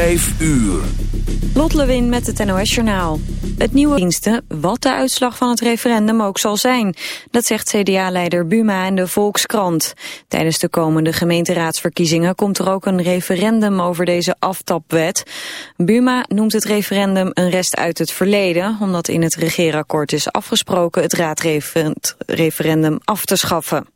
5 uur. Lot Lewin met het NOS Journaal. Het nieuwe diensten, wat de uitslag van het referendum ook zal zijn. Dat zegt CDA-leider Buma en de Volkskrant. Tijdens de komende gemeenteraadsverkiezingen komt er ook een referendum over deze aftapwet. Buma noemt het referendum een rest uit het verleden... omdat in het regeerakkoord is afgesproken het raadreferendum af te schaffen.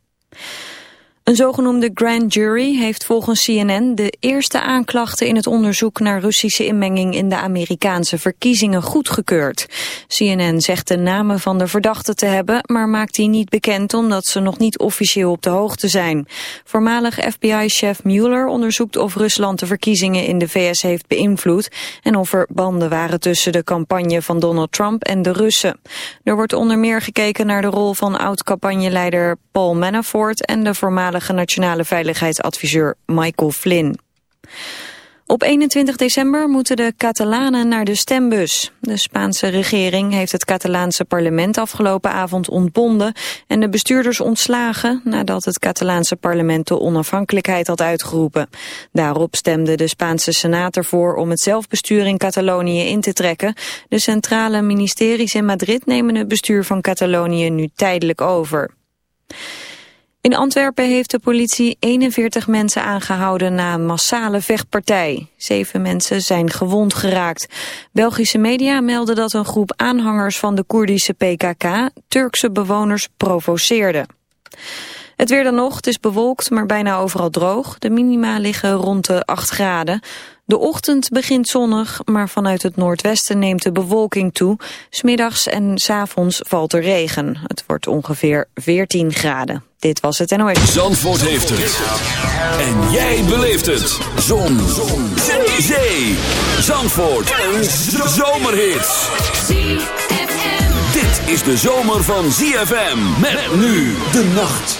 Een zogenoemde grand jury heeft volgens CNN de eerste aanklachten in het onderzoek naar Russische inmenging in de Amerikaanse verkiezingen goedgekeurd. CNN zegt de namen van de verdachten te hebben, maar maakt die niet bekend omdat ze nog niet officieel op de hoogte zijn. Voormalig FBI-chef Mueller onderzoekt of Rusland de verkiezingen in de VS heeft beïnvloed en of er banden waren tussen de campagne van Donald Trump en de Russen. Er wordt onder meer gekeken naar de rol van oud-campagneleider Paul Manafort en de nationale veiligheidsadviseur Michael Flynn. Op 21 december moeten de Catalanen naar de stembus. De Spaanse regering heeft het Catalaanse parlement afgelopen avond ontbonden en de bestuurders ontslagen nadat het Catalaanse parlement de onafhankelijkheid had uitgeroepen. Daarop stemde de Spaanse Senaat ervoor om het zelfbestuur in Catalonië in te trekken. De centrale ministeries in Madrid nemen het bestuur van Catalonië nu tijdelijk over. In Antwerpen heeft de politie 41 mensen aangehouden na een massale vechtpartij. Zeven mensen zijn gewond geraakt. Belgische media melden dat een groep aanhangers van de Koerdische PKK Turkse bewoners provoceerde. Het weer dan nog, het is bewolkt, maar bijna overal droog. De minima liggen rond de 8 graden. De ochtend begint zonnig, maar vanuit het noordwesten neemt de bewolking toe. Smiddags en s avonds valt er regen. Het wordt ongeveer 14 graden. Dit was het NOS. Zandvoort heeft het. En jij beleeft het. Zon. Zon. Zee. Zee. Zandvoort. Een zomerhit. Dit is de zomer van ZFM. Met nu de nacht.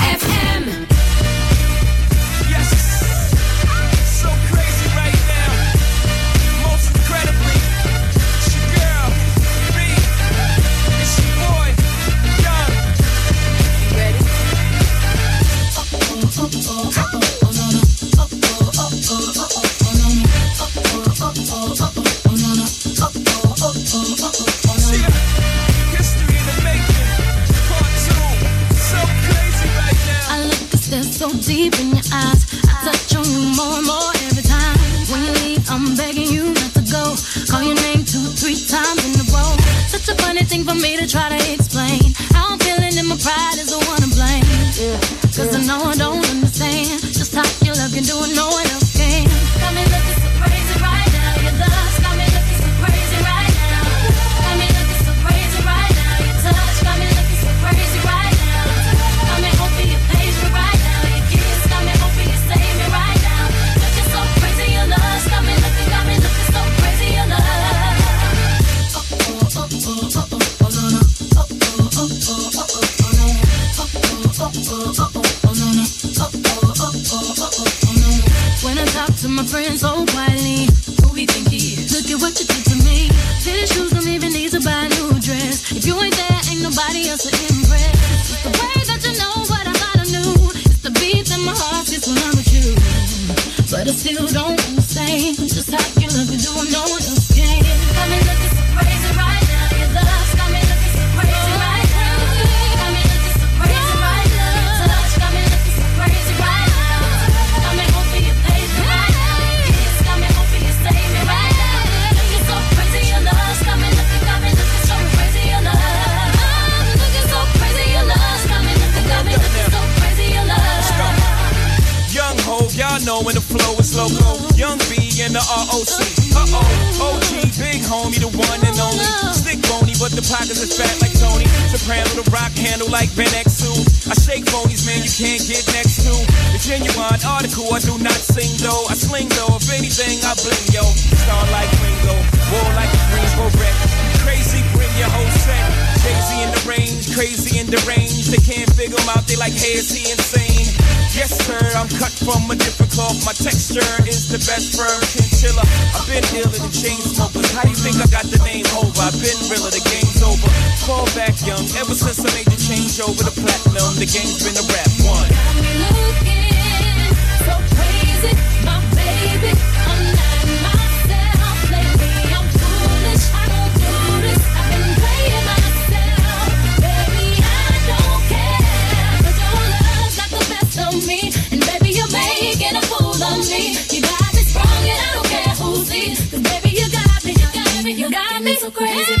crown with rock handle like Ben X2. I shake phonies, man, you can't get next to. The genuine article, I do not sing though. I sling though, if anything, I bling yo. Star like Ringo, war like a Greensboro wreck. Crazy, bring your whole set. Crazy in the range, crazy in the range. They can't figure him out, they like, hey, is he insane? Yes, sir, I'm cut from a different cloth. My texture is the best firm chinchilla. I've been dealing in the chain smoker. How you think I got the name over? I've been real, the game's over. Fall back young, ever since I made the change over to platinum, the game's been a rap one. Got me looking so crazy, my baby. It's so crazy.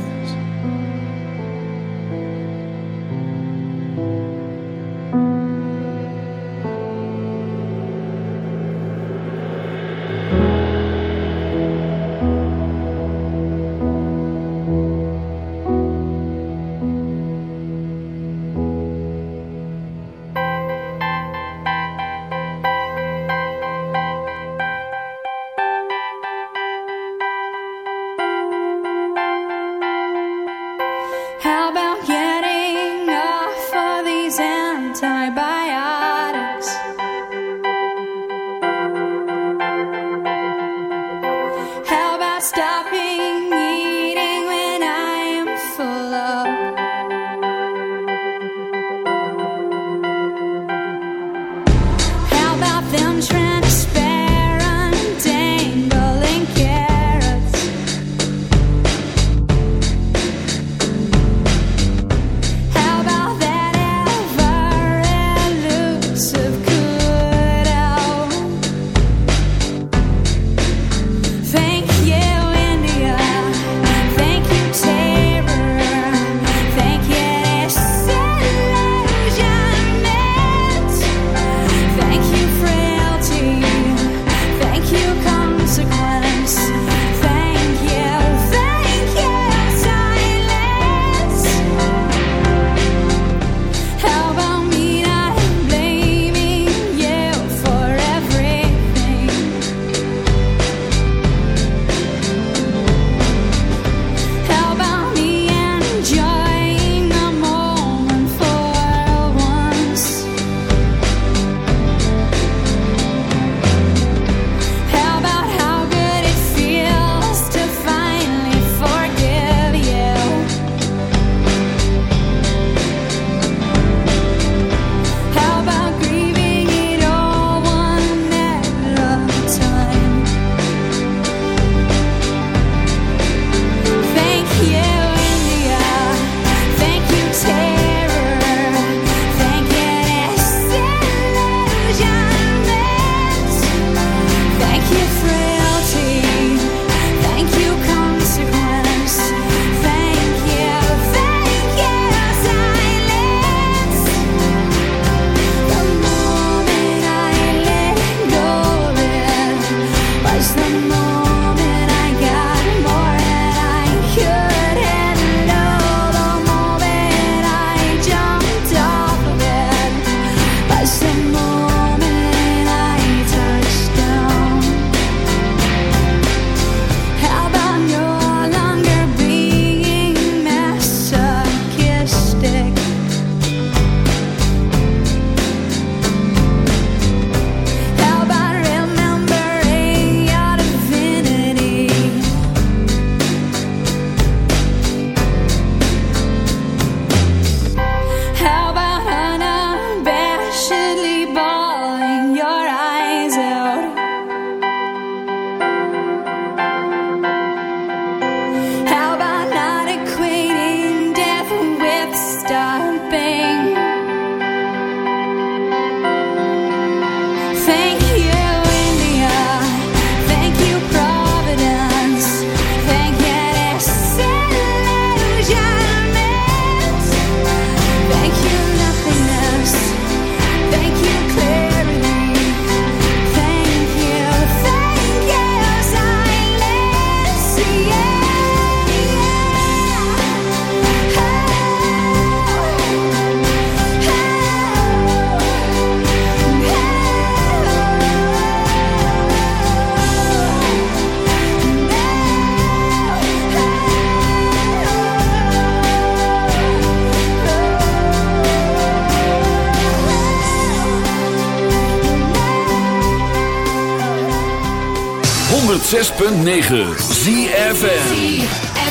106.9 ZFN